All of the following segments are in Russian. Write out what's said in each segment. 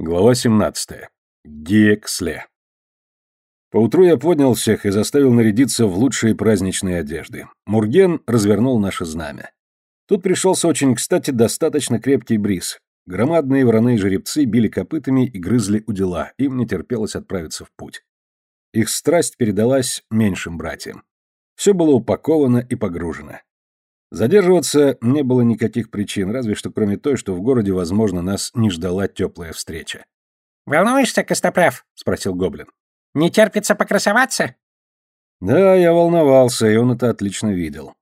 Глава 17. Гиексле. Поутру я поднял всех и заставил нарядиться в лучшие праздничные одежды. Мурген развернул наше знамя. Тут пришелся очень кстати достаточно крепкий бриз. Громадные вороные жеребцы били копытами и грызли у дела, им не терпелось отправиться в путь. Их страсть передалась меньшим братьям. Все было упаковано и погружено. Задерживаться не было никаких причин, разве что кроме той, что в городе, возможно, нас не ждала теплая встреча. «Волнуешься, Костоправ?» — спросил Гоблин. «Не терпится покрасоваться?» Да, я волновался, и он это отлично видел.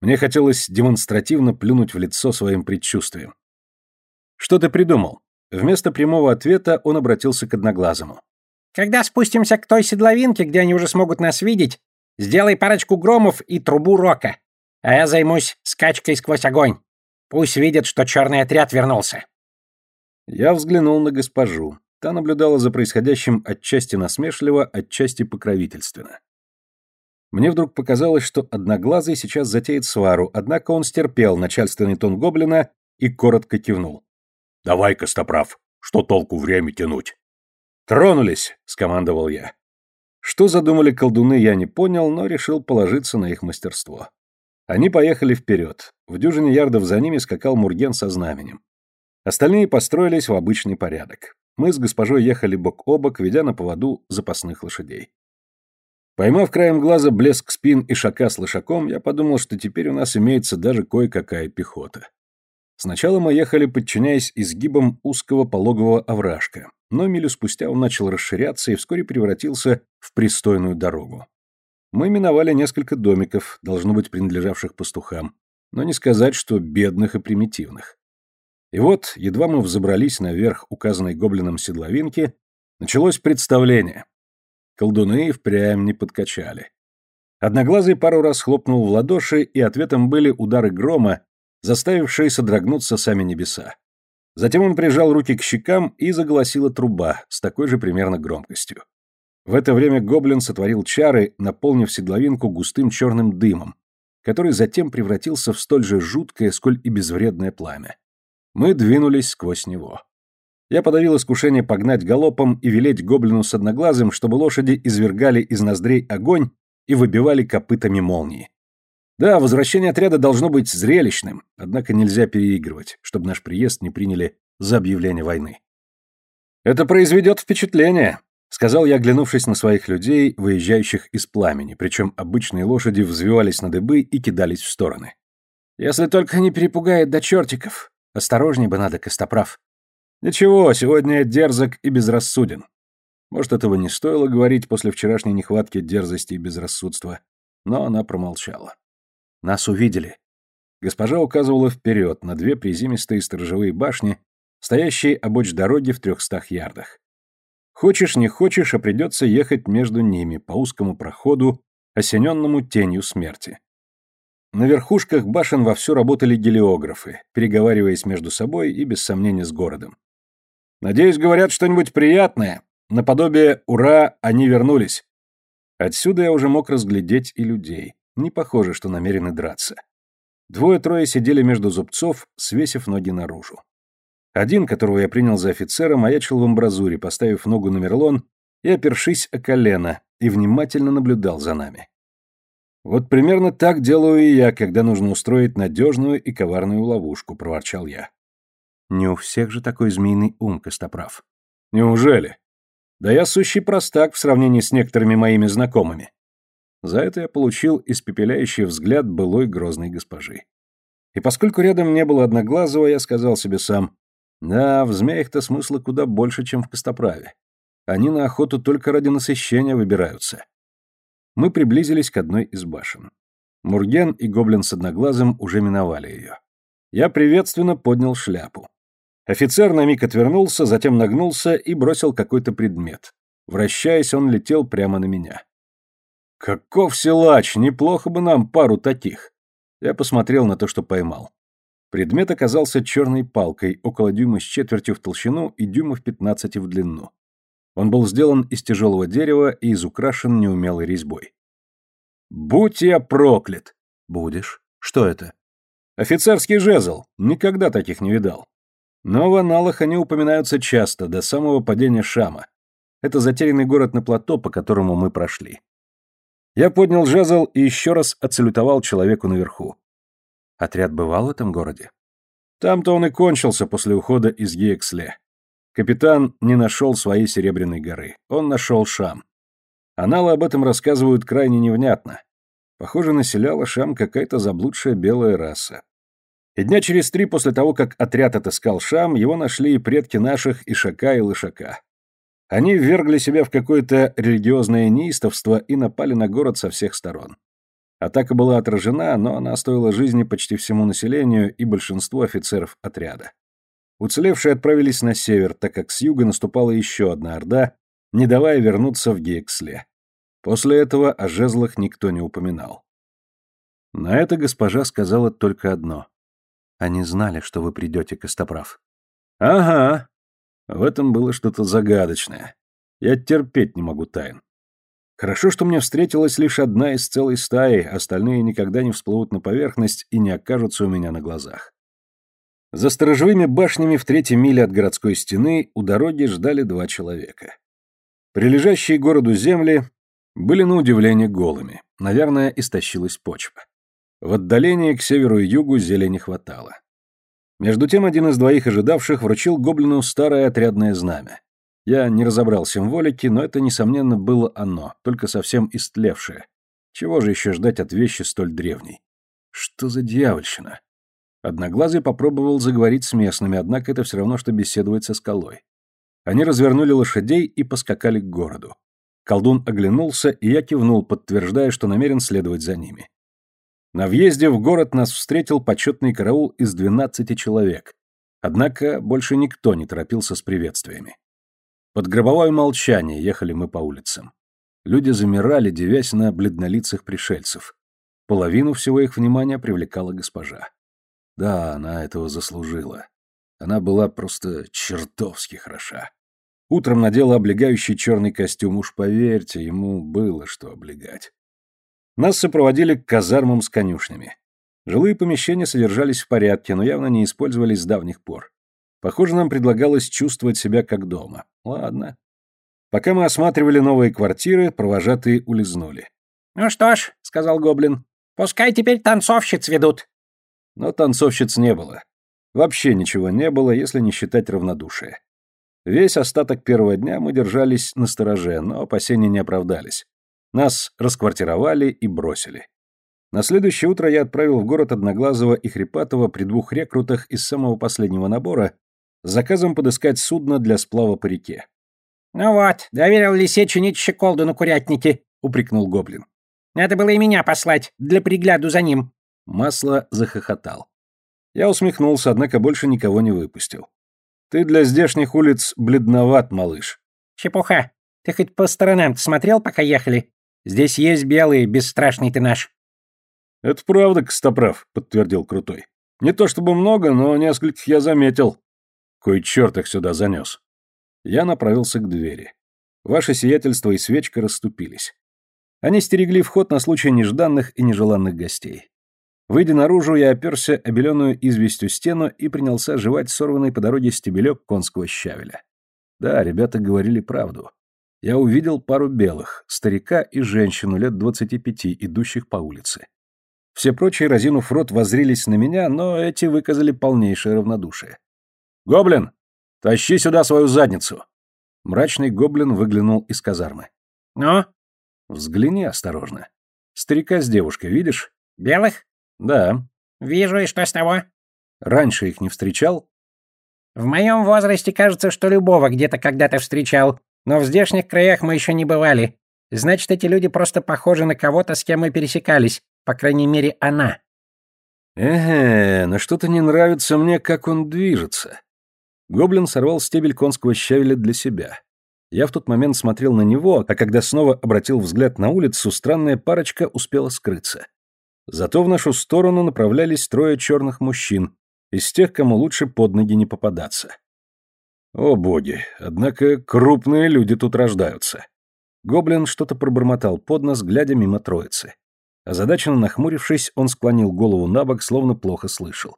Мне хотелось демонстративно плюнуть в лицо своим предчувствием. «Что ты придумал?» Вместо прямого ответа он обратился к Одноглазому. «Когда спустимся к той седловинке, где они уже смогут нас видеть, сделай парочку громов и трубу рока а я займусь скачкой сквозь огонь. Пусть видят, что черный отряд вернулся». Я взглянул на госпожу. Та наблюдала за происходящим отчасти насмешливо, отчасти покровительственно. Мне вдруг показалось, что Одноглазый сейчас затеет свару, однако он стерпел начальственный тон гоблина и коротко кивнул. «Давай, Костоправ, что толку время тянуть?» «Тронулись!» — скомандовал я. Что задумали колдуны, я не понял, но решил положиться на их мастерство. Они поехали вперед. В дюжине ярдов за ними скакал Мурген со знаменем. Остальные построились в обычный порядок. Мы с госпожой ехали бок о бок, ведя на поводу запасных лошадей. Поймав краем глаза блеск спин и шака с лошаком, я подумал, что теперь у нас имеется даже кое-какая пехота. Сначала мы ехали, подчиняясь изгибам узкого пологового овражка, но милю спустя он начал расширяться и вскоре превратился в пристойную дорогу. Мы миновали несколько домиков, должно быть принадлежавших пастухам, но не сказать, что бедных и примитивных. И вот, едва мы взобрались наверх указанной гоблином седловинки, началось представление. Колдуны впрямь не подкачали. Одноглазый пару раз хлопнул в ладоши, и ответом были удары грома, заставившие содрогнуться сами небеса. Затем он прижал руки к щекам, и заголосила труба с такой же примерно громкостью. В это время гоблин сотворил чары, наполнив седловинку густым черным дымом, который затем превратился в столь же жуткое, сколь и безвредное пламя. Мы двинулись сквозь него. Я подавил искушение погнать галопом и велеть гоблину с одноглазым, чтобы лошади извергали из ноздрей огонь и выбивали копытами молнии. Да, возвращение отряда должно быть зрелищным, однако нельзя переигрывать, чтобы наш приезд не приняли за объявление войны. Это произведет впечатление, Сказал я, оглянувшись на своих людей, выезжающих из пламени, причем обычные лошади взвивались на дыбы и кидались в стороны. «Если только не перепугает до чертиков. Осторожней бы надо, Костоправ». «Ничего, сегодня дерзок и безрассуден». Может, этого не стоило говорить после вчерашней нехватки дерзости и безрассудства, но она промолчала. Нас увидели. Госпожа указывала вперед на две приземистые сторожевые башни, стоящие обочь дороги в трехстах ярдах. Хочешь, не хочешь, а придется ехать между ними по узкому проходу, осененному тенью смерти. На верхушках башен вовсю работали гелиографы, переговариваясь между собой и, без сомнения, с городом. «Надеюсь, говорят что-нибудь приятное. Наподобие «Ура! Они вернулись!» Отсюда я уже мог разглядеть и людей. Не похоже, что намерены драться. Двое-трое сидели между зубцов, свесив ноги наружу. Один, которого я принял за офицера, маячил в амбразуре, поставив ногу на мерлон и опершись о колено, и внимательно наблюдал за нами. «Вот примерно так делаю и я, когда нужно устроить надежную и коварную ловушку», — проворчал я. «Не у всех же такой змеиный ум, Костоправ». «Неужели? Да я сущий простак в сравнении с некоторыми моими знакомыми». За это я получил испепеляющий взгляд былой грозной госпожи. И поскольку рядом не было одноглазого, я сказал себе сам, да, в змеях-то смысла куда больше, чем в костоправе. Они на охоту только ради насыщения выбираются. Мы приблизились к одной из башен. Мурген и гоблин с одноглазым уже миновали ее. Я приветственно поднял шляпу. Офицер на миг отвернулся, затем нагнулся и бросил какой-то предмет. Вращаясь, он летел прямо на меня. «Каков силач! Неплохо бы нам пару таких!» Я посмотрел на то, что поймал. Предмет оказался черной палкой, около дюйма с четвертью в толщину и дюймов 15 в длину. Он был сделан из тяжелого дерева и изукрашен неумелой резьбой. «Будь я проклят!» «Будешь. Что это?» «Офицерский жезл. Никогда таких не видал. Но в аналах они упоминаются часто, до самого падения Шама. Это затерянный город на плато, по которому мы прошли. Я поднял жезл и еще раз отсалютовал человеку наверху. Отряд бывал в этом городе? Там-то он и кончился после ухода из Гиексле. Капитан не нашел своей Серебряной горы. Он нашел Шам. Аналы об этом рассказывают крайне невнятно. Похоже, населяла Шам какая-то заблудшая белая раса. И дня через три после того, как отряд отыскал Шам, его нашли и предки наших Ишака и Лышака. Они ввергли себя в какое-то религиозное неистовство и напали на город со всех сторон. Атака была отражена, но она стоила жизни почти всему населению и большинству офицеров отряда. Уцелевшие отправились на север, так как с юга наступала еще одна орда, не давая вернуться в Гейксле. После этого о жезлах никто не упоминал. На это госпожа сказала только одно. Они знали, что вы придете, Костоправ. Ага. В этом было что-то загадочное. Я терпеть не могу тайн. Хорошо, что мне встретилась лишь одна из целой стаи, остальные никогда не всплывут на поверхность и не окажутся у меня на глазах. За сторожевыми башнями в третьей миле от городской стены у дороги ждали два человека. Прилежащие городу земли были на удивление голыми. Наверное, истощилась почва. В отдалении к северу и югу зелени хватало. Между тем один из двоих ожидавших вручил гоблину старое отрядное знамя. Я не разобрал символики, но это, несомненно, было оно, только совсем истлевшее. Чего же еще ждать от вещи столь древней? Что за дьявольщина? Одноглазый попробовал заговорить с местными, однако это все равно, что беседовать со скалой. Они развернули лошадей и поскакали к городу. Колдун оглянулся, и я кивнул, подтверждая, что намерен следовать за ними. На въезде в город нас встретил почетный караул из двенадцати человек. Однако больше никто не торопился с приветствиями. Под гробовое молчание ехали мы по улицам. Люди замирали, девясь на бледнолицых пришельцев. Половину всего их внимания привлекала госпожа. Да, она этого заслужила. Она была просто чертовски хороша. Утром надела облегающий черный костюм, уж поверьте, ему было что облегать. Нас сопроводили к казармам с конюшнями. Жилые помещения содержались в порядке, но явно не использовались с давних пор. Похоже, нам предлагалось чувствовать себя как дома. Ладно. Пока мы осматривали новые квартиры, провожатые улизнули. «Ну что ж», — сказал Гоблин, — «пускай теперь танцовщиц ведут». Но танцовщиц не было. Вообще ничего не было, если не считать равнодушия. Весь остаток первого дня мы держались на стороже, но опасения не оправдались. Нас расквартировали и бросили. На следующее утро я отправил в город Одноглазого и Хрипатова при двух рекрутах из самого последнего набора с заказом подыскать судно для сплава по реке. «Ну вот, доверил лисе чинить щеколду на курятнике», — упрекнул Гоблин. «Надо было и меня послать, для пригляду за ним». Масло захохотал. Я усмехнулся, однако больше никого не выпустил. «Ты для здешних улиц бледноват, малыш». «Чепуха. Ты хоть по сторонам смотрел, пока ехали? Здесь есть белые, бесстрашный ты наш». «Это правда, Костоправ», — подтвердил Крутой. «Не то чтобы много, но нескольких я заметил. Кой черт их сюда занес». Я направился к двери. Ваше сиятельство и свечка расступились. Они стерегли вход на случай нежданных и нежеланных гостей. Выйдя наружу, я оперся обеленную известью стену и принялся жевать сорванный по дороге стебелек конского щавеля. Да, ребята говорили правду я увидел пару белых, старика и женщину лет двадцати пяти, идущих по улице. Все прочие, разинув рот, возрились на меня, но эти выказали полнейшее равнодушие. «Гоблин, тащи сюда свою задницу!» Мрачный гоблин выглянул из казармы. «Ну?» «Взгляни осторожно. Старика с девушкой видишь?» «Белых?» «Да». «Вижу, и что с того?» «Раньше их не встречал?» «В моем возрасте кажется, что любого где-то когда-то встречал. Но в здешних краях мы еще не бывали. Значит, эти люди просто похожи на кого-то, с кем мы пересекались. По крайней мере, она. Эге, но что-то не нравится мне, как он движется. Гоблин сорвал стебель конского щавеля для себя. Я в тот момент смотрел на него, а когда снова обратил взгляд на улицу, странная парочка успела скрыться. Зато в нашу сторону направлялись трое черных мужчин, из тех, кому лучше под ноги не попадаться. О боги, однако крупные люди тут рождаются. Гоблин что-то пробормотал под нос, глядя мимо троицы. Озадаченно нахмурившись, он склонил голову на бок, словно плохо слышал.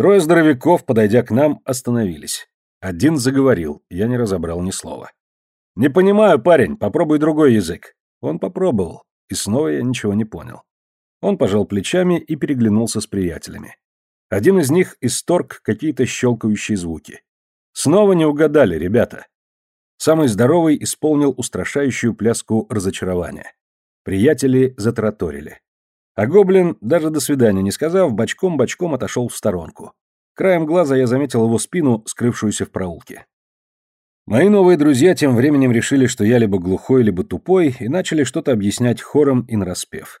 Трое здоровяков, подойдя к нам, остановились. Один заговорил, я не разобрал ни слова. «Не понимаю, парень, попробуй другой язык». Он попробовал, и снова я ничего не понял. Он пожал плечами и переглянулся с приятелями. Один из них исторг какие-то щелкающие звуки. Снова не угадали, ребята. Самый здоровый исполнил устрашающую пляску разочарования. Приятели затраторили. А гоблин, даже до свидания не сказав, бочком-бочком отошел в сторонку. Краем глаза я заметил его спину, скрывшуюся в проулке. Мои новые друзья тем временем решили, что я либо глухой, либо тупой, и начали что-то объяснять хором и нараспев.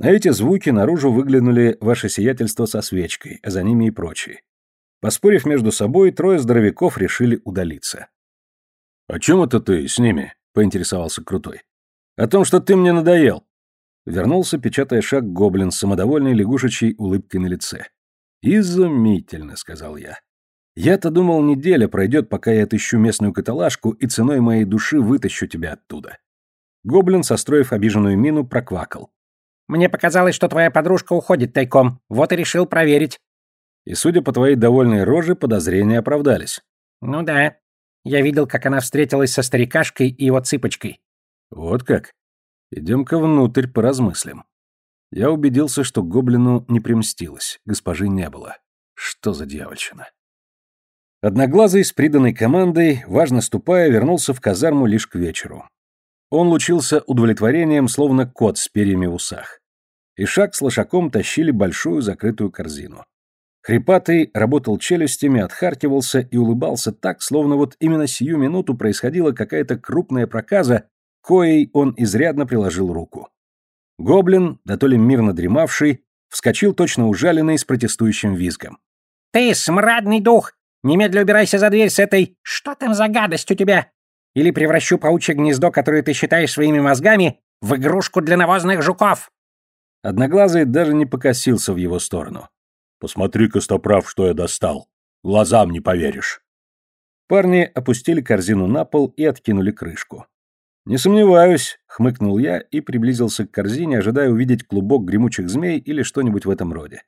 На эти звуки наружу выглянули ваше сиятельство со свечкой, а за ними и прочие. Поспорив между собой, трое здоровяков решили удалиться. «О чем это ты с ними?» — поинтересовался Крутой. «О том, что ты мне надоел». Вернулся, печатая шаг гоблин с самодовольной лягушечьей улыбкой на лице. «Изумительно», — сказал я. «Я-то думал, неделя пройдет, пока я отыщу местную каталажку и ценой моей души вытащу тебя оттуда». Гоблин, состроив обиженную мину, проквакал. «Мне показалось, что твоя подружка уходит тайком, вот и решил проверить». И, судя по твоей довольной роже, подозрения оправдались. «Ну да. Я видел, как она встретилась со старикашкой и его цыпочкой». «Вот как? Идем-ка внутрь, поразмыслим». Я убедился, что гоблину не примстилось, госпожи не было. Что за дьявольщина? Одноглазый с приданной командой, важно ступая, вернулся в казарму лишь к вечеру. Он лучился удовлетворением, словно кот с перьями в усах. И шаг с лошаком тащили большую закрытую корзину. Хрипатый работал челюстями, отхаркивался и улыбался так, словно вот именно сию минуту происходила какая-то крупная проказа, коей он изрядно приложил руку. Гоблин, да то ли мирно дремавший, вскочил точно ужаленный с протестующим визгом. «Ты, смрадный дух! Немедля убирайся за дверь с этой... Что там за гадость у тебя? Или превращу паучье гнездо, которое ты считаешь своими мозгами, в игрушку для навозных жуков!» Одноглазый даже не покосился в его сторону. «Посмотри, Костоправ, что я достал. Глазам не поверишь». Парни опустили корзину на пол и откинули крышку. «Не сомневаюсь», — хмыкнул я и приблизился к корзине, ожидая увидеть клубок гремучих змей или что-нибудь в этом роде.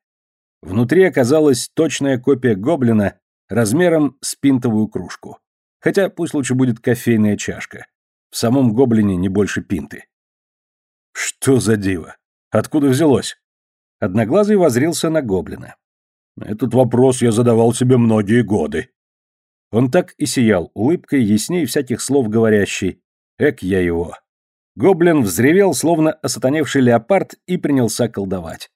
Внутри оказалась точная копия гоблина размером с пинтовую кружку. Хотя пусть лучше будет кофейная чашка. В самом гоблине не больше пинты. Что за диво? Откуда взялось? Одноглазый возрился на гоблина. Этот вопрос я задавал себе многие годы. Он так и сиял улыбкой, ясней всяких слов говорящий, Эк я его. Гоблин взревел, словно осатаневший леопард, и принялся колдовать.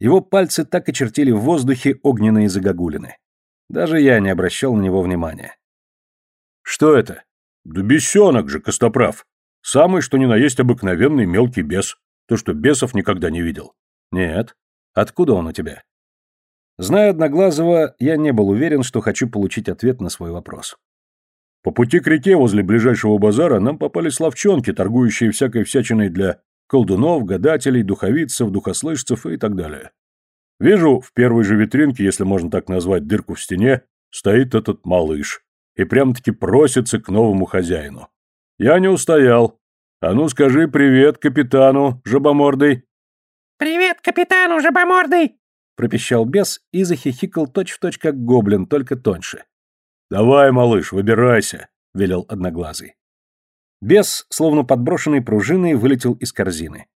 Его пальцы так и чертили в воздухе огненные загогулины. Даже я не обращал на него внимания. «Что это?» «Да бесенок же, Костоправ. Самый, что ни на есть, обыкновенный мелкий бес. То, что бесов никогда не видел». «Нет. Откуда он у тебя?» Зная Одноглазого, я не был уверен, что хочу получить ответ на свой вопрос. По пути к реке возле ближайшего базара нам попались ловчонки, торгующие всякой всячиной для колдунов, гадателей, духовицев, духослышцев и так далее. Вижу, в первой же витринке, если можно так назвать дырку в стене, стоит этот малыш и прям-таки просится к новому хозяину. Я не устоял. А ну скажи привет капитану, жабомордый. «Привет капитану, жабомордый!» пропищал бес и захихикал точь-в-точь, как гоблин, только тоньше. «Давай, малыш, выбирайся», — велел Одноглазый. Бес, словно подброшенный пружиной, вылетел из корзины.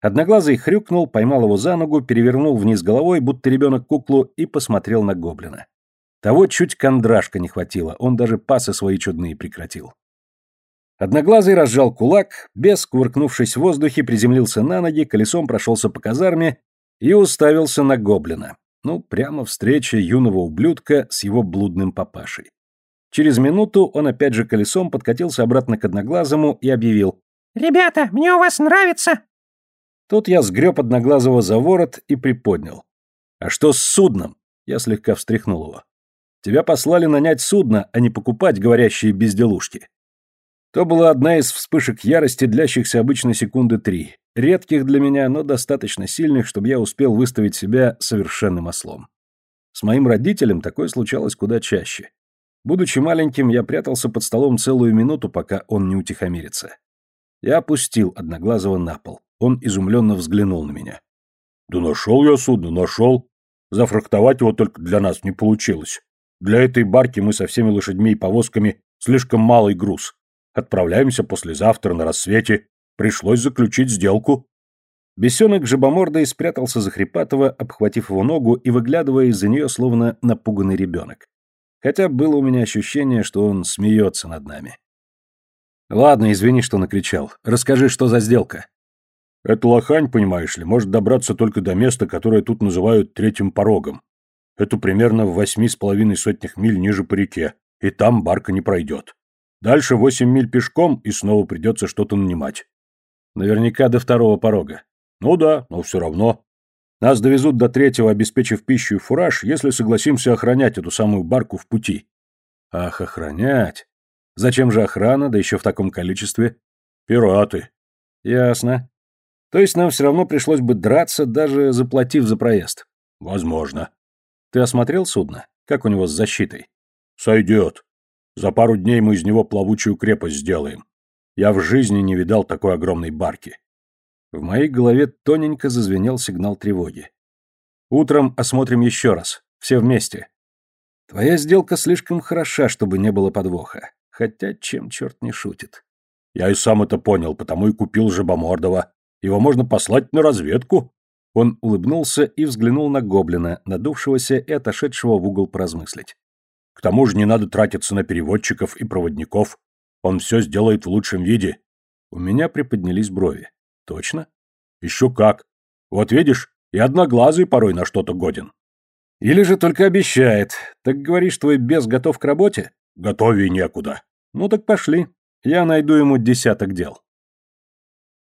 Одноглазый хрюкнул, поймал его за ногу, перевернул вниз головой, будто ребенок куклу, и посмотрел на гоблина. Того чуть кондрашка не хватило, он даже пасы свои чудные прекратил. Одноглазый разжал кулак, бес, кувыркнувшись в воздухе, приземлился на ноги, колесом прошелся по казарме и уставился на гоблина. Ну, прямо встреча юного ублюдка с его блудным папашей. Через минуту он опять же колесом подкатился обратно к Одноглазому и объявил. «Ребята, мне у вас нравится!» Тут я сгреб Одноглазого за ворот и приподнял. «А что с судном?» Я слегка встряхнул его. «Тебя послали нанять судно, а не покупать говорящие безделушки». То была одна из вспышек ярости, длящихся обычно секунды три. Редких для меня, но достаточно сильных, чтобы я успел выставить себя совершенным ослом. С моим родителем такое случалось куда чаще. Будучи маленьким, я прятался под столом целую минуту, пока он не утихомирится. Я опустил Одноглазого на пол. Он изумленно взглянул на меня. «Да нашел я судно, нашел. Зафрахтовать его только для нас не получилось. Для этой барки мы со всеми лошадьми и повозками слишком малый груз. Отправляемся послезавтра на рассвете. Пришлось заключить сделку. Бесенок жабомордой спрятался за Хрипатова, обхватив его ногу и выглядывая из-за нее, словно напуганный ребенок. Хотя было у меня ощущение, что он смеется над нами. «Ладно, извини, что накричал. Расскажи, что за сделка?» «Эта лохань, понимаешь ли, может добраться только до места, которое тут называют третьим порогом. Это примерно в восьми с половиной сотнях миль ниже по реке, и там барка не пройдет. Дальше восемь миль пешком, и снова придется что-то нанимать. Наверняка до второго порога. Ну да, но все равно. Нас довезут до третьего, обеспечив пищу и фураж, если согласимся охранять эту самую барку в пути. Ах, охранять. Зачем же охрана, да еще в таком количестве? Пираты. Ясно. То есть нам все равно пришлось бы драться, даже заплатив за проезд. Возможно. Ты осмотрел судно? Как у него с защитой? Сойдет. За пару дней мы из него плавучую крепость сделаем. Я в жизни не видал такой огромной барки. В моей голове тоненько зазвенел сигнал тревоги. Утром осмотрим еще раз. Все вместе. Твоя сделка слишком хороша, чтобы не было подвоха. Хотя чем черт не шутит. Я и сам это понял, потому и купил Жабомордова. Его можно послать на разведку. Он улыбнулся и взглянул на гоблина, надувшегося и отошедшего в угол поразмыслить. К тому же не надо тратиться на переводчиков и проводников. Он все сделает в лучшем виде. У меня приподнялись брови. Точно? Еще как. Вот видишь, и одноглазый порой на что-то годен. Или же только обещает. Так говоришь, твой бес готов к работе? Готовее некуда. Ну так пошли. Я найду ему десяток дел.